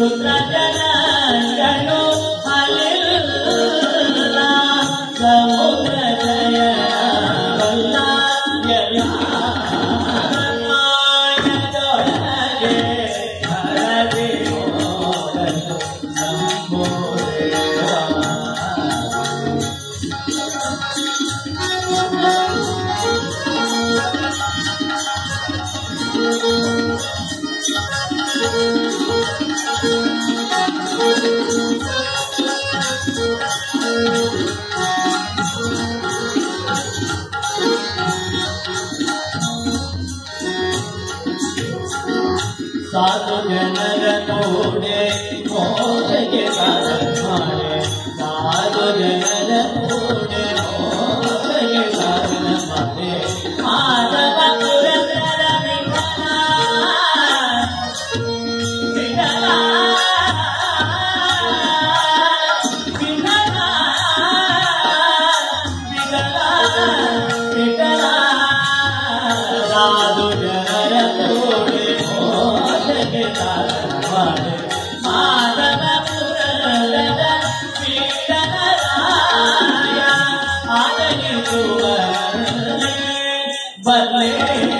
Rudra Jana Jano साधु जन तोड़े मोर के 万里